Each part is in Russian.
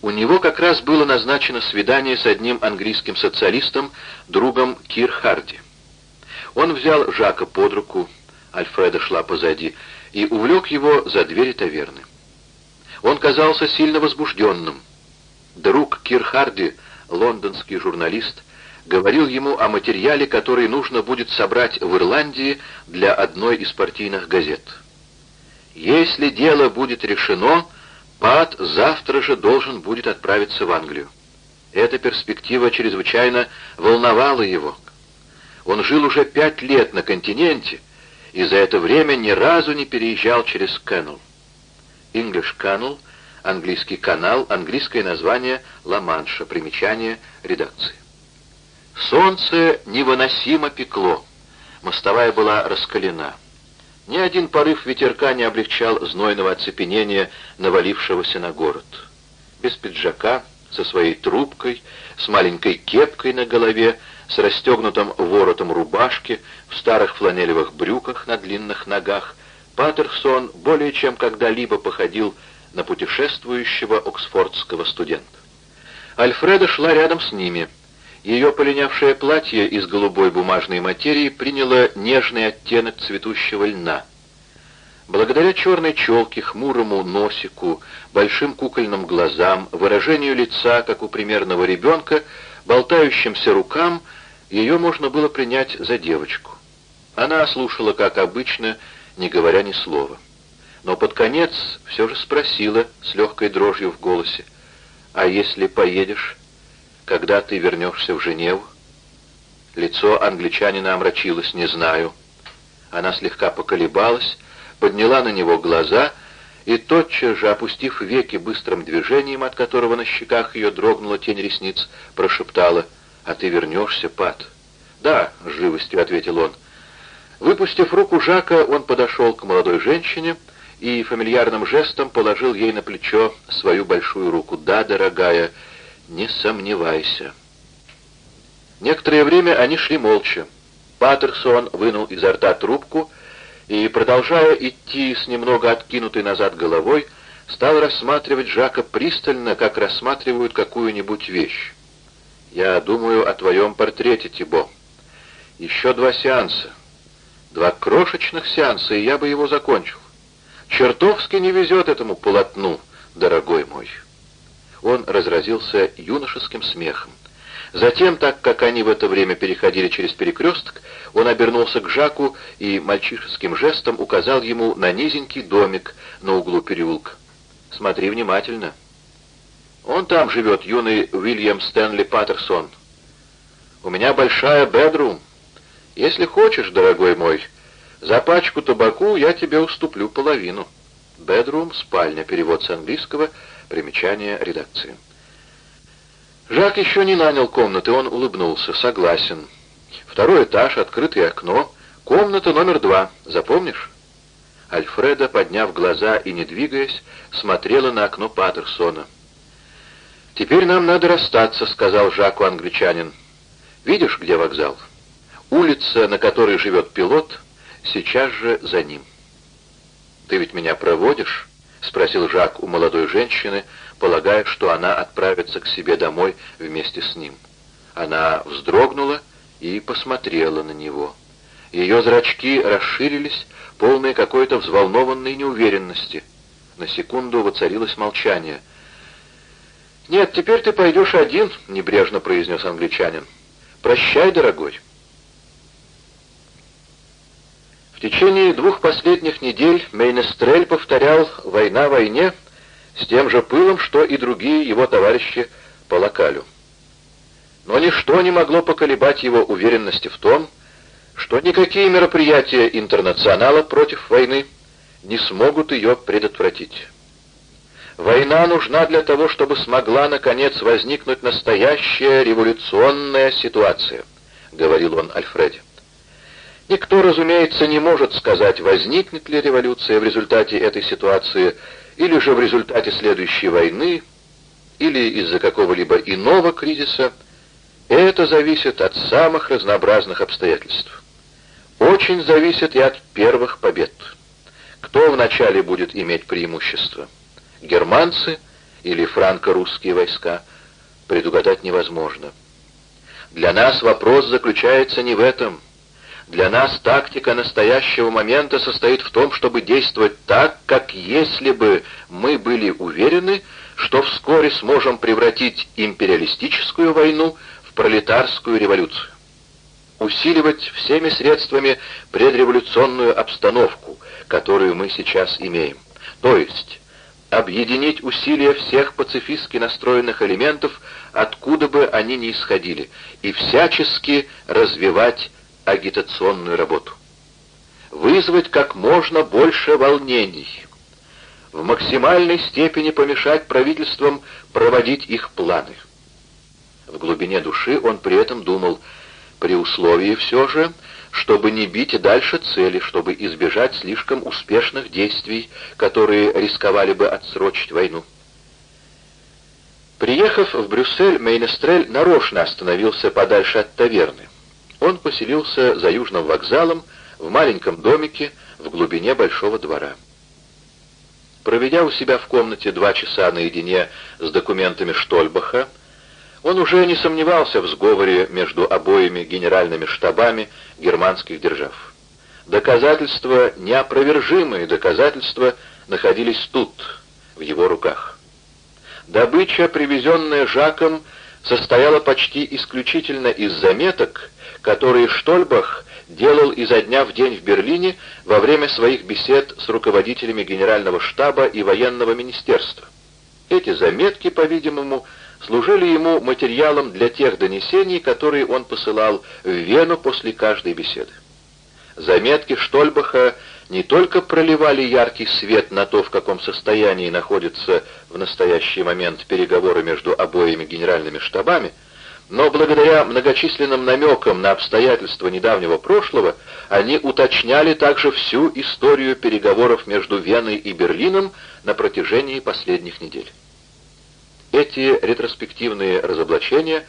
У него как раз было назначено свидание с одним английским социалистом, другом Кир Харди. Он взял Жака под руку, Альфреда шла позади, и увлек его за двери таверны. Он казался сильно возбужденным. Друг Кир Харди, лондонский журналист, говорил ему о материале, который нужно будет собрать в Ирландии для одной из партийных газет. Если дело будет решено, Пат завтра же должен будет отправиться в Англию. Эта перспектива чрезвычайно волновала его. Он жил уже пять лет на континенте, и за это время ни разу не переезжал через Кэннел. English Canal, английский канал, английское название Ла-Манша, примечание редакции. Солнце невыносимо пекло, мостовая была раскалена. Ни один порыв ветерка не облегчал знойного оцепенения, навалившегося на город. Без пиджака, со своей трубкой, с маленькой кепкой на голове, с расстегнутым воротом рубашки, в старых фланелевых брюках на длинных ногах, Паттерсон более чем когда-либо походил на путешествующего оксфордского студента. Альфреда шла рядом с ними — ее полинявшее платье из голубой бумажной материи приняло нежный оттенок цветущего льна. Благодаря черной челке, хмурому носику, большим кукольным глазам, выражению лица, как у примерного ребенка, болтающимся рукам, ее можно было принять за девочку. Она слушала, как обычно, не говоря ни слова. Но под конец все же спросила с легкой дрожью в голосе, «А если поедешь?» Когда ты вернешься в Женеву?» Лицо англичанина омрачилось, не знаю. Она слегка поколебалась, подняла на него глаза и, тотчас же, опустив веки быстрым движением, от которого на щеках ее дрогнула тень ресниц, прошептала, «А ты вернешься, Пат?» «Да», — с живостью ответил он. Выпустив руку Жака, он подошел к молодой женщине и фамильярным жестом положил ей на плечо свою большую руку. «Да, дорогая», «Не сомневайся». Некоторое время они шли молча. Паттерсон вынул изо рта трубку и, продолжая идти с немного откинутой назад головой, стал рассматривать Жака пристально, как рассматривают какую-нибудь вещь. «Я думаю о твоем портрете, Тибо. Еще два сеанса. Два крошечных сеанса, и я бы его закончил. Чертовски не везет этому полотну, дорогой мой». Он разразился юношеским смехом. Затем, так как они в это время переходили через перекресток, он обернулся к Жаку и мальчишеским жестом указал ему на низенький домик на углу переулка. «Смотри внимательно. Он там живет, юный Уильям Стэнли Паттерсон. У меня большая бедрум. Если хочешь, дорогой мой, за пачку табаку я тебе уступлю половину». Бедрум, спальня, перевод с английского — Примечание редакции. Жак еще не нанял комнаты, он улыбнулся. Согласен. Второй этаж, открытое окно. Комната номер два. Запомнишь? Альфреда, подняв глаза и не двигаясь, смотрела на окно Паттерсона. «Теперь нам надо расстаться», — сказал Жаку англичанин. «Видишь, где вокзал? Улица, на которой живет пилот, сейчас же за ним». «Ты ведь меня проводишь?» — спросил Жак у молодой женщины, полагая, что она отправится к себе домой вместе с ним. Она вздрогнула и посмотрела на него. Ее зрачки расширились, полные какой-то взволнованной неуверенности. На секунду воцарилось молчание. «Нет, теперь ты пойдешь один», — небрежно произнес англичанин. «Прощай, дорогой». В течение двух последних недель Мейнестрель повторял «война войне» с тем же пылом, что и другие его товарищи по локалю. Но ничто не могло поколебать его уверенности в том, что никакие мероприятия интернационала против войны не смогут ее предотвратить. Война нужна для того, чтобы смогла, наконец, возникнуть настоящая революционная ситуация, говорил он Альфреде. Никто, разумеется, не может сказать, возникнет ли революция в результате этой ситуации, или же в результате следующей войны, или из-за какого-либо иного кризиса. Это зависит от самых разнообразных обстоятельств. Очень зависит и от первых побед. Кто вначале будет иметь преимущество? Германцы или франко-русские войска, предугадать невозможно. Для нас вопрос заключается не в этом. Для нас тактика настоящего момента состоит в том, чтобы действовать так, как если бы мы были уверены, что вскоре сможем превратить империалистическую войну в пролетарскую революцию. Усиливать всеми средствами предреволюционную обстановку, которую мы сейчас имеем. То есть объединить усилия всех пацифистски настроенных элементов, откуда бы они ни исходили, и всячески развивать агитационную работу. Вызвать как можно больше волнений. В максимальной степени помешать правительствам проводить их планы. В глубине души он при этом думал, при условии все же, чтобы не бить дальше цели, чтобы избежать слишком успешных действий, которые рисковали бы отсрочить войну. Приехав в Брюссель, Мейнестрель нарочно остановился подальше от таверны. Он поселился за южным вокзалом, в маленьком домике в глубине большого двора. Проведя у себя в комнате два часа наедине с документами Штольбаха, он уже не сомневался в сговоре между обоими генеральными штабами германских держав. Доказательства, неопровержимые доказательства, находились тут, в его руках. Добыча, привезенная Жаком, состояла почти исключительно из заметок, которые Штольбах делал изо дня в день в Берлине во время своих бесед с руководителями Генерального штаба и военного министерства. Эти заметки, по-видимому, служили ему материалом для тех донесений, которые он посылал в Вену после каждой беседы. Заметки Штольбаха не только проливали яркий свет на то, в каком состоянии находятся в настоящий момент переговоры между обоими генеральными штабами, но благодаря многочисленным намекам на обстоятельства недавнего прошлого они уточняли также всю историю переговоров между Веной и Берлином на протяжении последних недель. Эти ретроспективные разоблачения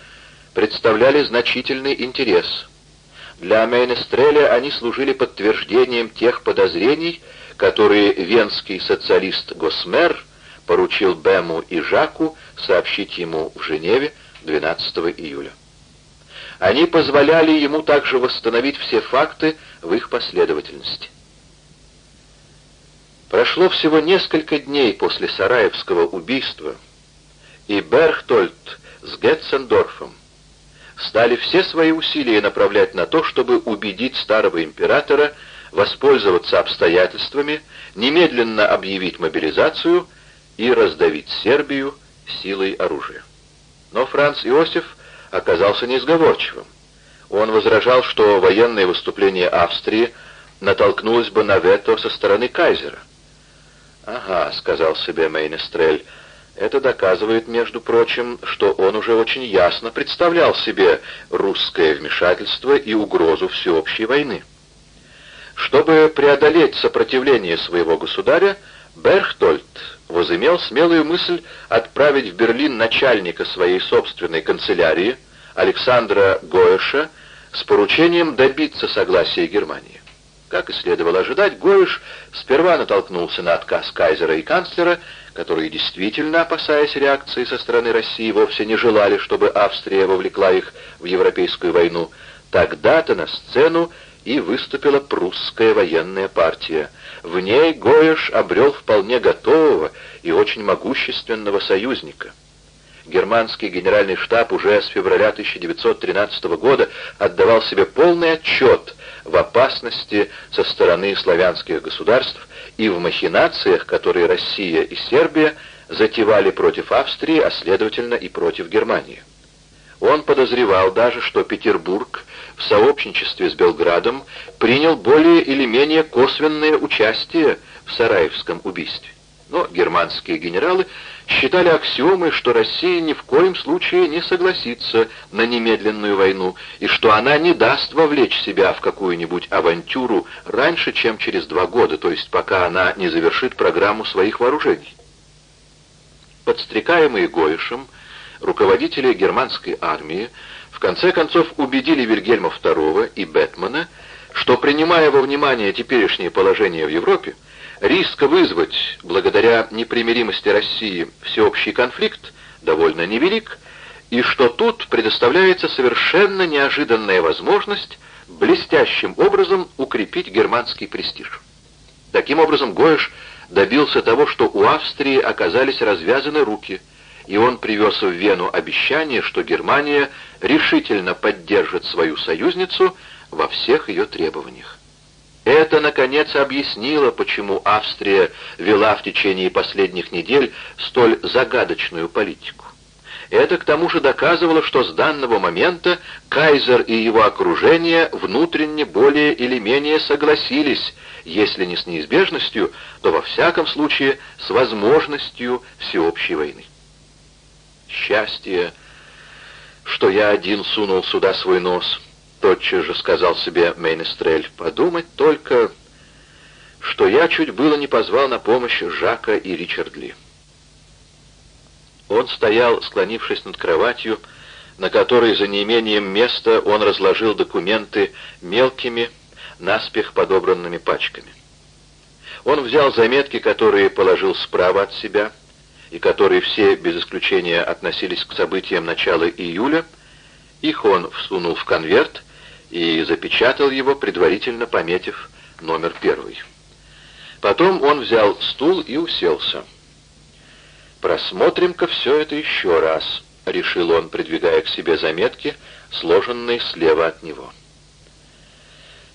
представляли значительный интерес. Для Мейнестреля они служили подтверждением тех подозрений, которые венский социалист Госмер поручил Бему и Жаку сообщить ему в Женеве 12 июля. Они позволяли ему также восстановить все факты в их последовательности. Прошло всего несколько дней после Сараевского убийства, и Берхтольд с Гетцендорфом стали все свои усилия направлять на то, чтобы убедить старого императора воспользоваться обстоятельствами, немедленно объявить мобилизацию и раздавить Сербию силой оружия. Но Франц Иосиф оказался несговорчивым. Он возражал, что военное выступление Австрии натолкнулось бы на вето со стороны кайзера. «Ага», — сказал себе Мейнестрель, — это доказывает, между прочим, что он уже очень ясно представлял себе русское вмешательство и угрозу всеобщей войны. Чтобы преодолеть сопротивление своего государя, Берхтольд возымел смелую мысль отправить в Берлин начальника своей собственной канцелярии, Александра Гоэша, с поручением добиться согласия Германии. Как и следовало ожидать, Гоэш сперва натолкнулся на отказ кайзера и канцлера которые действительно, опасаясь реакции со стороны России, вовсе не желали, чтобы Австрия вовлекла их в Европейскую войну, тогда-то на сцену и выступила прусская военная партия. В ней Гоеш обрел вполне готового и очень могущественного союзника. Германский генеральный штаб уже с февраля 1913 года отдавал себе полный отчет в опасности со стороны славянских государств и в махинациях, которые Россия и Сербия затевали против Австрии, а следовательно и против Германии. Он подозревал даже, что Петербург в сообщничестве с Белградом принял более или менее косвенное участие в Сараевском убийстве. Но германские генералы считали аксиомой, что Россия ни в коем случае не согласится на немедленную войну и что она не даст вовлечь себя в какую-нибудь авантюру раньше, чем через два года, то есть пока она не завершит программу своих вооружений. Подстрекаемые Гоишем, руководители германской армии в конце концов убедили Вильгельма II и Бетмана, что, принимая во внимание теперешнее положение в Европе, риска вызвать, благодаря непримиримости России, всеобщий конфликт довольно невелик, и что тут предоставляется совершенно неожиданная возможность блестящим образом укрепить германский престиж. Таким образом, Гоэш добился того, что у Австрии оказались развязаны руки, и он привез в Вену обещание, что Германия решительно поддержит свою союзницу во всех ее требованиях. Это, наконец, объяснило, почему Австрия вела в течение последних недель столь загадочную политику. Это к тому же доказывало, что с данного момента кайзер и его окружение внутренне более или менее согласились, если не с неизбежностью, то во всяком случае с возможностью всеобщей войны. Счастье, что я один сунул сюда свой нос, тотчас же сказал себе Мейнестрель. Подумать только, что я чуть было не позвал на помощь Жака и Ричардли. Он стоял, склонившись над кроватью, на которой за неимением места он разложил документы мелкими, наспех подобранными пачками. Он взял заметки, которые положил справа от себя, и которые все, без исключения, относились к событиям начала июля, их он всунул в конверт и запечатал его, предварительно пометив номер первый. Потом он взял стул и уселся. «Просмотрим-ка все это еще раз», — решил он, придвигая к себе заметки, сложенные слева от него.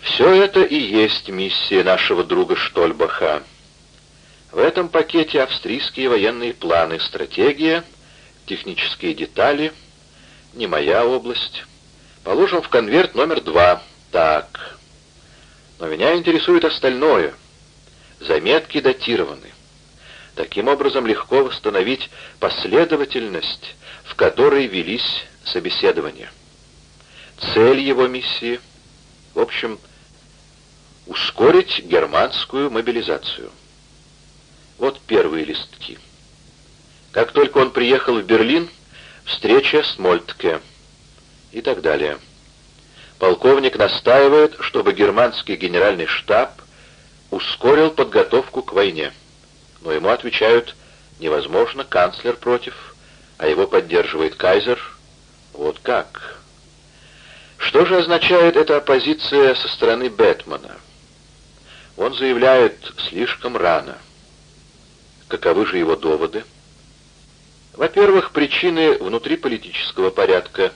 «Все это и есть миссия нашего друга Штольбаха. В этом пакете австрийские военные планы, стратегия, технические детали, не моя область. Положим в конверт номер два. Так. Но меня интересует остальное. Заметки датированы. Таким образом легко восстановить последовательность, в которой велись собеседования. Цель его миссии, в общем, ускорить германскую мобилизацию. Вот первые листки. Как только он приехал в Берлин, встреча с Мольтке и так далее. Полковник настаивает, чтобы германский генеральный штаб ускорил подготовку к войне но ему отвечают «невозможно, канцлер против», а его поддерживает кайзер. Вот как? Что же означает эта оппозиция со стороны Бэтмана? Он заявляет «слишком рано». Каковы же его доводы? Во-первых, причины внутриполитического порядка.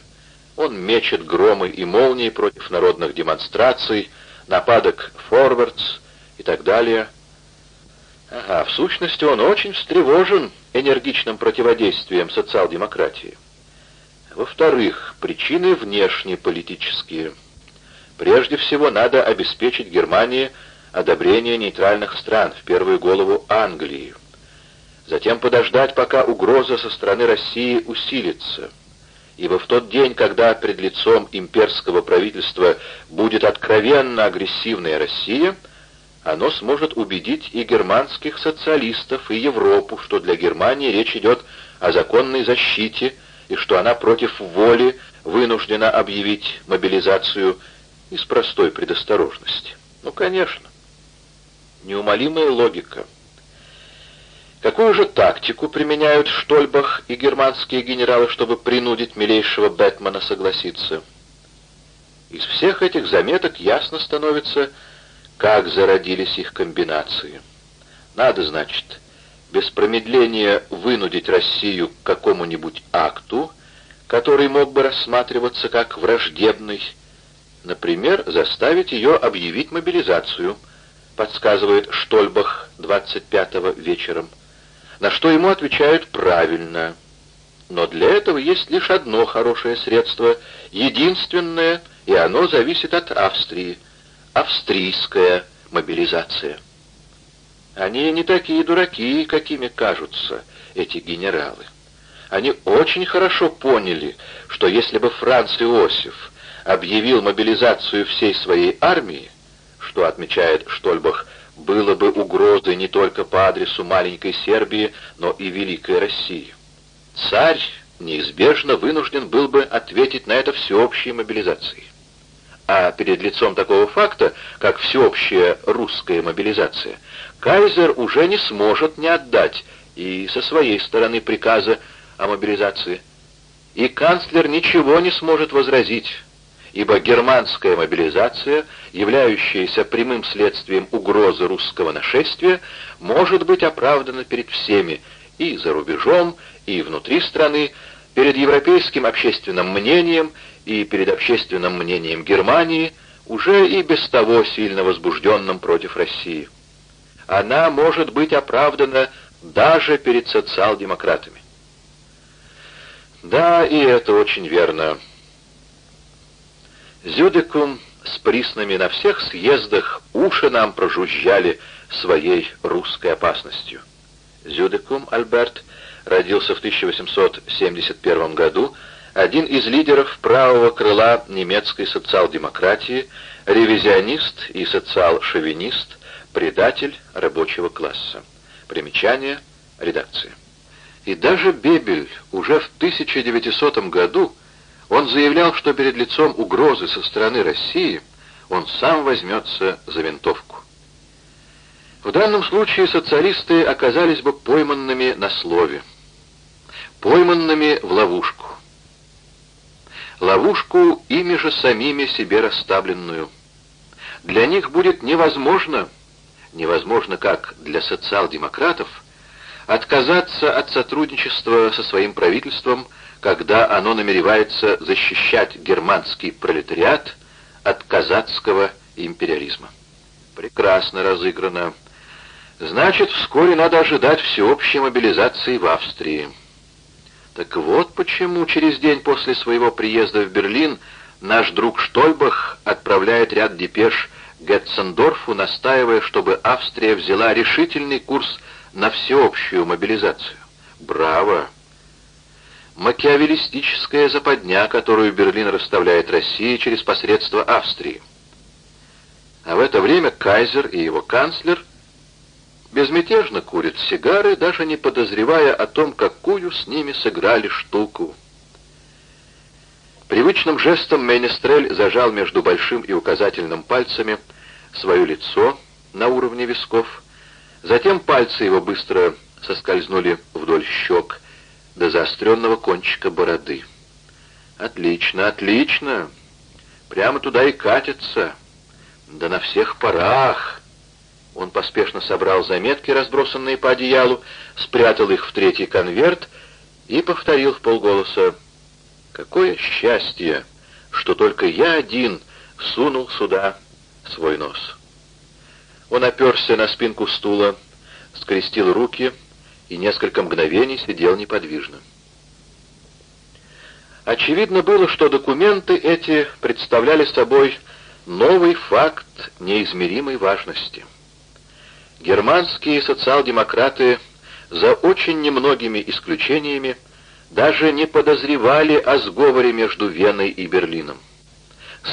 Он мечет громы и молнии против народных демонстраций, нападок форвардс и так далее – Ага, в сущности, он очень встревожен энергичным противодействием социал-демократии. Во-вторых, причины внешнеполитические. Прежде всего, надо обеспечить Германии одобрение нейтральных стран, в первую голову Англии. Затем подождать, пока угроза со стороны России усилится. Ибо в тот день, когда пред лицом имперского правительства будет откровенно агрессивная Россия – оно сможет убедить и германских социалистов, и Европу, что для Германии речь идет о законной защите, и что она против воли вынуждена объявить мобилизацию из простой предосторожности. Ну, конечно. Неумолимая логика. Какую же тактику применяют Штольбах и германские генералы, чтобы принудить милейшего Бэтмана согласиться? Из всех этих заметок ясно становится, как зародились их комбинации. Надо, значит, без промедления вынудить Россию к какому-нибудь акту, который мог бы рассматриваться как враждебный, например, заставить ее объявить мобилизацию, подсказывает Штольбах 25-го вечером, на что ему отвечают правильно. Но для этого есть лишь одно хорошее средство, единственное, и оно зависит от Австрии – австрийская мобилизация. Они не такие дураки, какими кажутся эти генералы. Они очень хорошо поняли, что если бы Франц Иосиф объявил мобилизацию всей своей армии, что, отмечает Штольбах, было бы угрозой не только по адресу маленькой Сербии, но и Великой России. Царь неизбежно вынужден был бы ответить на это всеобщей мобилизацией. А перед лицом такого факта, как всеобщая русская мобилизация, кайзер уже не сможет не отдать и со своей стороны приказа о мобилизации. И канцлер ничего не сможет возразить, ибо германская мобилизация, являющаяся прямым следствием угрозы русского нашествия, может быть оправдана перед всеми, и за рубежом, и внутри страны, перед европейским общественным мнением и перед общественным мнением Германии, уже и без того сильно возбужденным против России. Она может быть оправдана даже перед социал-демократами. Да, и это очень верно. Зюдекум с приснами на всех съездах уши нам прожужжали своей русской опасностью. Зюдекум Альберт родился в 1871 году, один из лидеров правого крыла немецкой социал-демократии, ревизионист и социал-шовинист, предатель рабочего класса. Примечание редакции. И даже Бебель уже в 1900 году он заявлял, что перед лицом угрозы со стороны России он сам возьмется за винтовку. В данном случае социалисты оказались бы пойманными на слове, пойманными в ловушку. Ловушку ими же самими себе расставленную. Для них будет невозможно, невозможно как для социал-демократов, отказаться от сотрудничества со своим правительством, когда оно намеревается защищать германский пролетариат от казацкого империализма. Прекрасно разыграно. Значит, вскоре надо ожидать всеобщей мобилизации в Австрии. Так вот почему через день после своего приезда в Берлин наш друг Штольбах отправляет ряд депеш Гетцендорфу, настаивая, чтобы Австрия взяла решительный курс на всеобщую мобилизацию. Браво! Макиавеллистическая западня, которую Берлин расставляет России через посредство Австрии. А в это время кайзер и его канцлер безмятежно курят сигары, даже не подозревая о том, какую с ними сыграли штуку. Привычным жестом Мейнестрель зажал между большим и указательным пальцами свое лицо на уровне висков, затем пальцы его быстро соскользнули вдоль щек до заостренного кончика бороды. «Отлично, отлично! Прямо туда и катится! Да на всех парах!» Он поспешно собрал заметки, разбросанные по одеялу, спрятал их в третий конверт и повторил в полголоса. «Какое счастье, что только я один сунул сюда свой нос!» Он оперся на спинку стула, скрестил руки и несколько мгновений сидел неподвижно. Очевидно было, что документы эти представляли собой новый факт неизмеримой важности — Германские социал-демократы за очень немногими исключениями даже не подозревали о сговоре между Веной и Берлином.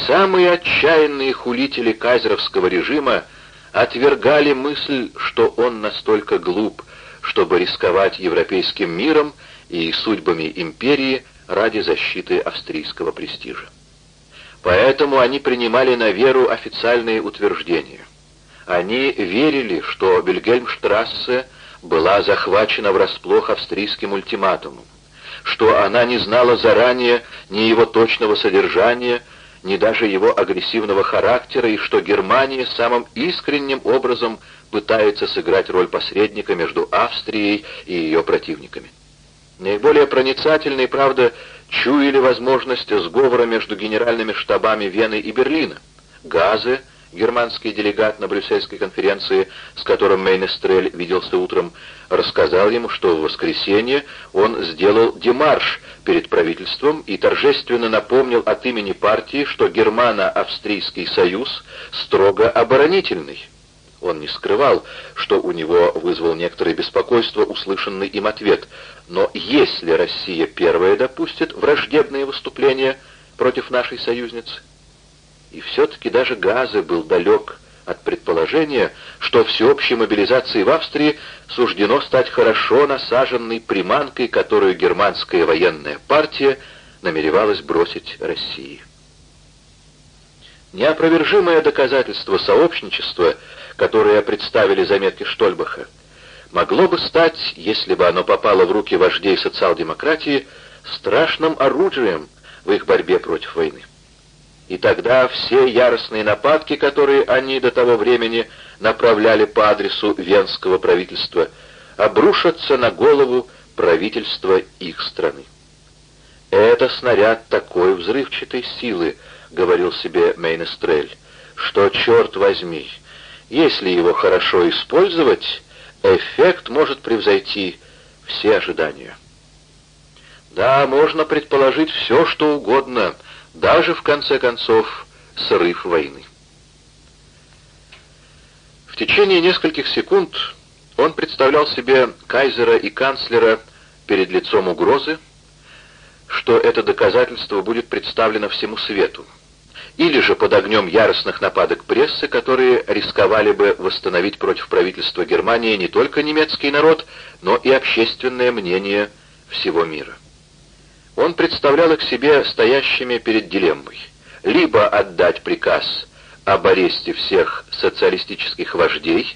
Самые отчаянные хулители кайзеровского режима отвергали мысль, что он настолько глуп, чтобы рисковать европейским миром и судьбами империи ради защиты австрийского престижа. Поэтому они принимали на веру официальные утверждения – они верили, что Бельгельмштрассе была захвачена врасплох австрийским ультиматумом, что она не знала заранее ни его точного содержания, ни даже его агрессивного характера, и что Германия самым искренним образом пытается сыграть роль посредника между Австрией и ее противниками. Наиболее проницательные, правда, чуяли возможность сговора между генеральными штабами Вены и Берлина. Газы — германский делегат на брюссельской конференции, с которым Мейнестрель виделся утром, рассказал ему, что в воскресенье он сделал демарш перед правительством и торжественно напомнил от имени партии, что Германо-Австрийский союз строго оборонительный. Он не скрывал, что у него вызвал некоторое беспокойство услышанный им ответ, но если Россия первая допустит враждебные выступления против нашей союзницы, и все-таки даже Газы был далек от предположения, что всеобщей мобилизации в Австрии суждено стать хорошо насаженной приманкой, которую германская военная партия намеревалась бросить России. Неопровержимое доказательство сообщничества, которое представили заметки Штольбаха, могло бы стать, если бы оно попало в руки вождей социал-демократии, страшным оружием в их борьбе против войны. И тогда все яростные нападки, которые они до того времени направляли по адресу венского правительства, обрушатся на голову правительства их страны. «Это снаряд такой взрывчатой силы», — говорил себе Мейнестрель, — «что, черт возьми, если его хорошо использовать, эффект может превзойти все ожидания». Да, можно предположить все, что угодно, даже, в конце концов, срыв войны. В течение нескольких секунд он представлял себе кайзера и канцлера перед лицом угрозы, что это доказательство будет представлено всему свету, или же под огнем яростных нападок прессы, которые рисковали бы восстановить против правительства Германии не только немецкий народ, но и общественное мнение всего мира. Он представлял их себе стоящими перед дилеммой. Либо отдать приказ об аресте всех социалистических вождей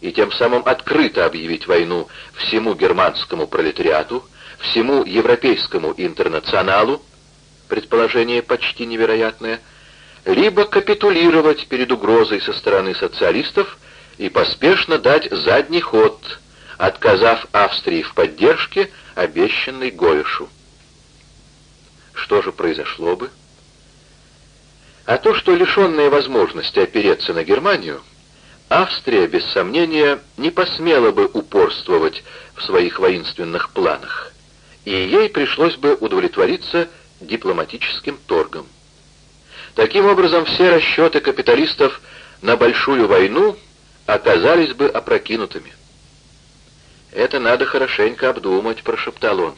и тем самым открыто объявить войну всему германскому пролетариату, всему европейскому интернационалу, предположение почти невероятное, либо капитулировать перед угрозой со стороны социалистов и поспешно дать задний ход, отказав Австрии в поддержке, обещанной Гоешу. Что же произошло бы? А то, что лишенная возможности опереться на Германию, Австрия, без сомнения, не посмела бы упорствовать в своих воинственных планах, и ей пришлось бы удовлетвориться дипломатическим торгом. Таким образом, все расчеты капиталистов на большую войну оказались бы опрокинутыми. «Это надо хорошенько обдумать», — прошептал он.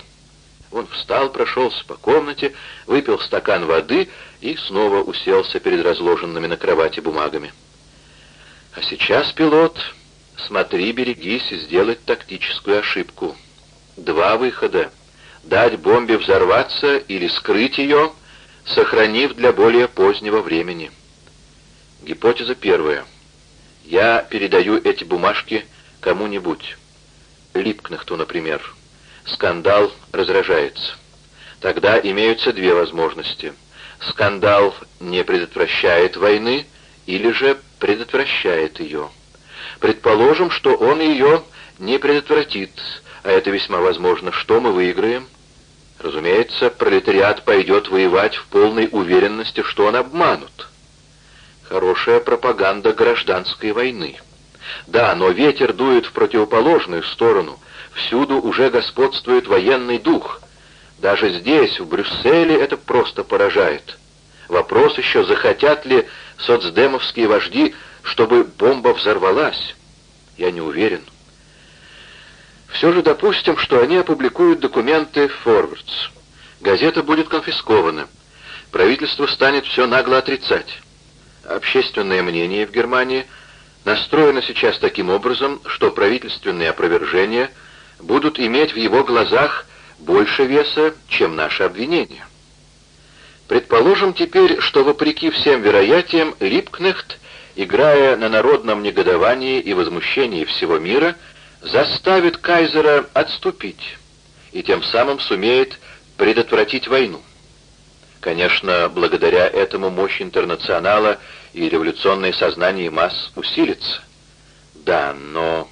Он встал, прошелся по комнате, выпил стакан воды и снова уселся перед разложенными на кровати бумагами. «А сейчас, пилот, смотри, берегись сделать тактическую ошибку. Два выхода. Дать бомбе взорваться или скрыть ее, сохранив для более позднего времени. Гипотеза первая. Я передаю эти бумажки кому-нибудь. Липкнахту, например скандал разражается. Тогда имеются две возможности. Скандал не предотвращает войны или же предотвращает ее. Предположим, что он ее не предотвратит, а это весьма возможно. Что мы выиграем? Разумеется, пролетариат пойдет воевать в полной уверенности, что он обманут. Хорошая пропаганда гражданской войны. Да, но ветер дует в противоположную сторону, Всюду уже господствует военный дух. Даже здесь, в Брюсселе, это просто поражает. Вопрос еще, захотят ли соцдемовские вожди, чтобы бомба взорвалась. Я не уверен. Все же допустим, что они опубликуют документы «Форвардс». Газета будет конфискована. Правительство станет все нагло отрицать. Общественное мнение в Германии настроено сейчас таким образом, что правительственные опровержения – будут иметь в его глазах больше веса, чем наши обвинения. Предположим теперь, что вопреки всем вероятиям Липкнехт, играя на народном негодовании и возмущении всего мира, заставит кайзера отступить и тем самым сумеет предотвратить войну. Конечно, благодаря этому мощь интернационала и революционное сознание масс усилится. Да, но...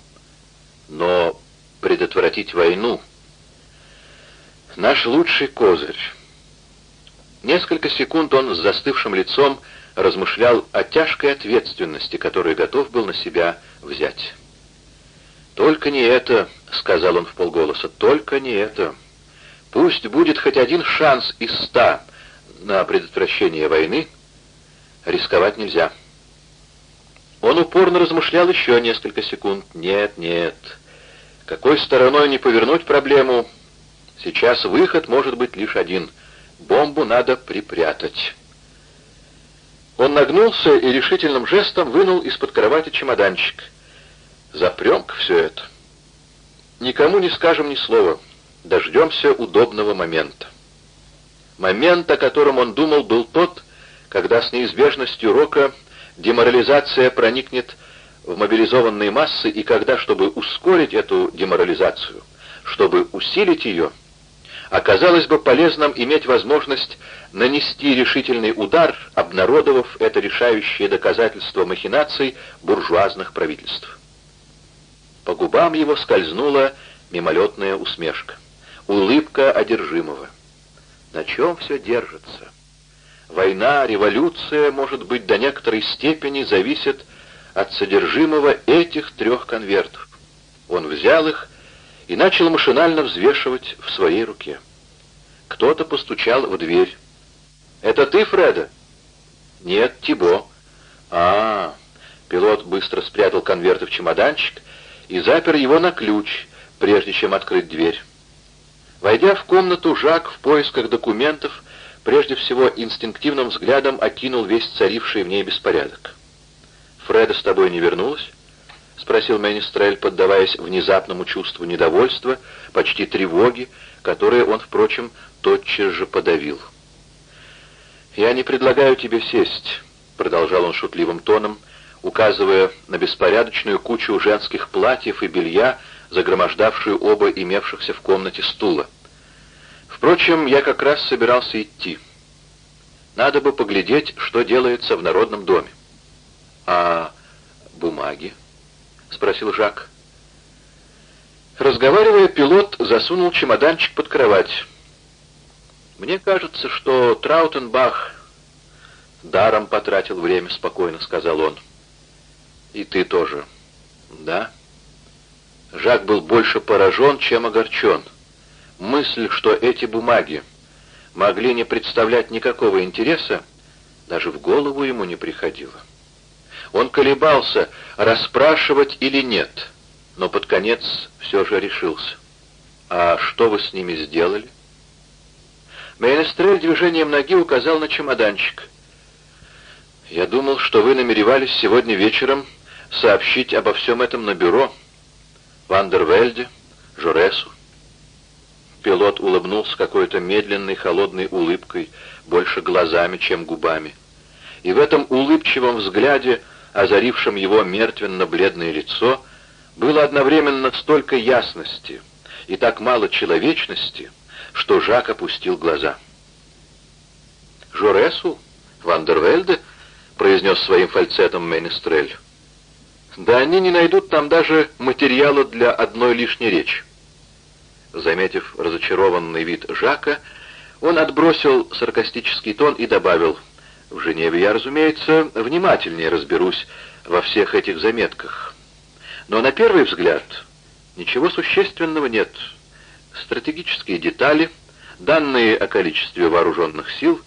но предотвратить войну. Наш лучший козырь. Несколько секунд он с застывшим лицом размышлял о тяжкой ответственности, которую готов был на себя взять. «Только не это», — сказал он в полголоса, — «только не это. Пусть будет хоть один шанс из ста на предотвращение войны, рисковать нельзя». Он упорно размышлял еще несколько секунд. «Нет, нет, какой стороной не повернуть проблему, сейчас выход может быть лишь один. Бомбу надо припрятать. Он нагнулся и решительным жестом вынул из-под кровати чемоданчик. Запрем-ка все это. Никому не скажем ни слова. Дождемся удобного момента. Момент, о котором он думал, был тот, когда с неизбежностью рока деморализация проникнет в мобилизованные массы, и когда, чтобы ускорить эту деморализацию, чтобы усилить ее, оказалось бы полезным иметь возможность нанести решительный удар, обнародовав это решающее доказательство махинаций буржуазных правительств. По губам его скользнула мимолетная усмешка, улыбка одержимого. На чем все держится? Война, революция, может быть, до некоторой степени зависит от содержимого этих трех конвертов. Он взял их и начал машинально взвешивать в своей руке. Кто-то постучал в дверь. «Это ты, Фреда?» «Нет, Тибо». А, -а, а Пилот быстро спрятал конверты в чемоданчик и запер его на ключ, прежде чем открыть дверь. Войдя в комнату, Жак в поисках документов прежде всего инстинктивным взглядом окинул весь царивший в ней беспорядок. «Фреда с тобой не вернулась?» — спросил Менестрель, поддаваясь внезапному чувству недовольства, почти тревоги, которое он, впрочем, тотчас же подавил. «Я не предлагаю тебе сесть», — продолжал он шутливым тоном, указывая на беспорядочную кучу женских платьев и белья, загромождавшую оба имевшихся в комнате стула. «Впрочем, я как раз собирался идти. Надо бы поглядеть, что делается в Народном доме». «А бумаги?» — спросил Жак. Разговаривая, пилот засунул чемоданчик под кровать. «Мне кажется, что Траутенбах даром потратил время», — спокойно сказал он. «И ты тоже». «Да». Жак был больше поражен, чем огорчен. Мысль, что эти бумаги могли не представлять никакого интереса, даже в голову ему не приходила. Он колебался, расспрашивать или нет, но под конец все же решился. «А что вы с ними сделали?» Мейнестрель движением ноги указал на чемоданчик. «Я думал, что вы намеревались сегодня вечером сообщить обо всем этом на бюро. Вандервельде, Жоресу». Пилот улыбнулся какой-то медленной, холодной улыбкой, больше глазами, чем губами. И в этом улыбчивом взгляде озарившем его мертвенно-бледное лицо, было одновременно столько ясности и так мало человечности, что Жак опустил глаза. «Жоресу? Вандервельде?» — произнес своим фальцетом Менестрель. «Да они не найдут там даже материала для одной лишней речи». Заметив разочарованный вид Жака, он отбросил саркастический тон и добавил — в Женеве я, разумеется, внимательнее разберусь во всех этих заметках. Но на первый взгляд ничего существенного нет. Стратегические детали, данные о количестве вооруженных сил,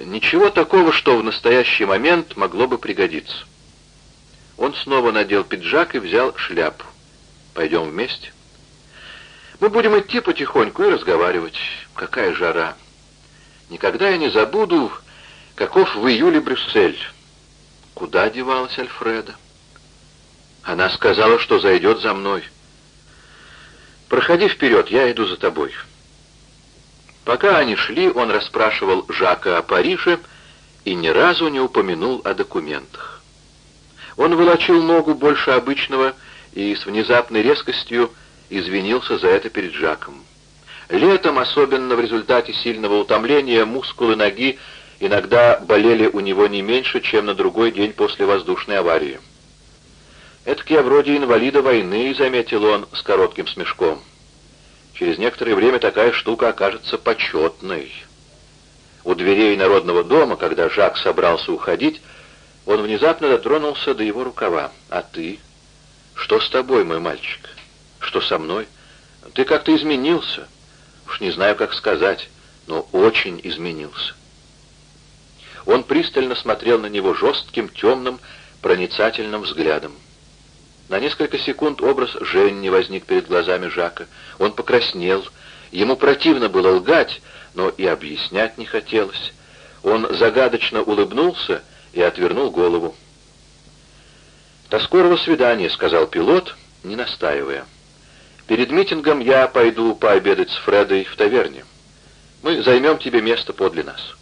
ничего такого, что в настоящий момент могло бы пригодиться. Он снова надел пиджак и взял шляпу. «Пойдем вместе?» «Мы будем идти потихоньку и разговаривать. Какая жара!» «Никогда я не забуду Каков в июле Брюссель? Куда девалась Альфреда? Она сказала, что зайдет за мной. Проходи вперед, я иду за тобой. Пока они шли, он расспрашивал Жака о Париже и ни разу не упомянул о документах. Он волочил ногу больше обычного и с внезапной резкостью извинился за это перед Жаком. Летом, особенно в результате сильного утомления, мускулы ноги иногда болели у него не меньше, чем на другой день после воздушной аварии. «Это я вроде инвалида войны», — заметил он с коротким смешком. «Через некоторое время такая штука окажется почетной». У дверей Народного дома, когда Жак собрался уходить, он внезапно дотронулся до его рукава. «А ты? Что с тобой, мой мальчик? Что со мной? Ты как-то изменился. Уж не знаю, как сказать, но очень изменился». Он пристально смотрел на него жестким, темным, проницательным взглядом. На несколько секунд образ Женни возник перед глазами Жака. Он покраснел. Ему противно было лгать, но и объяснять не хотелось. Он загадочно улыбнулся и отвернул голову. «До скорого свидания», — сказал пилот, не настаивая. «Перед митингом я пойду пообедать с Фредой в таверне. Мы займем тебе место подле нас».